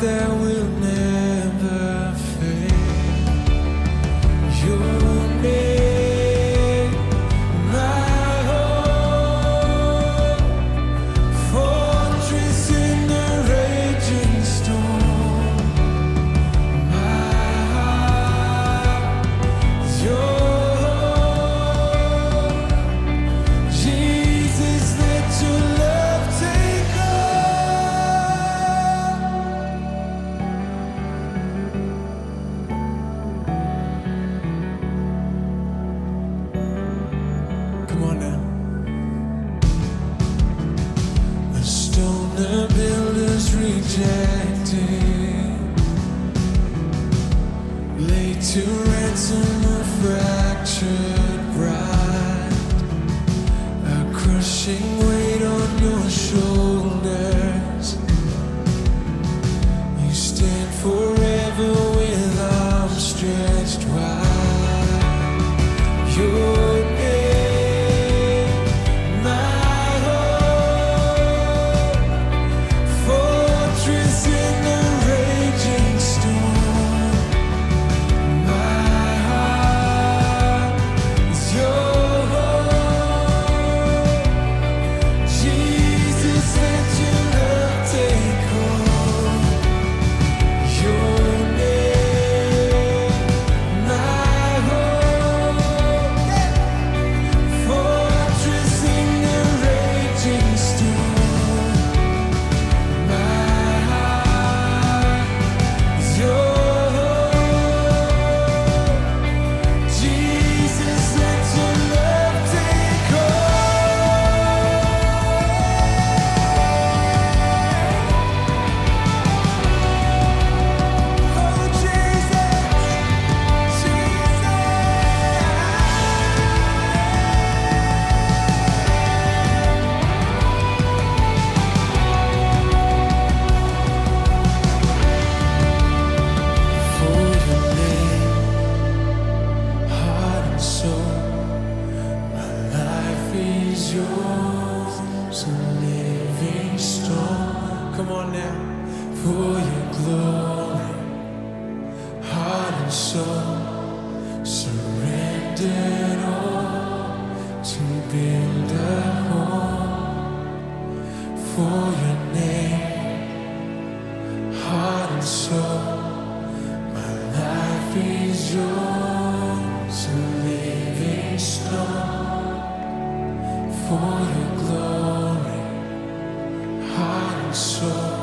there will you. yours, a living storm. Come on now, for your glory, heart and soul, surrendered all to build up. for your glory, heart and soul.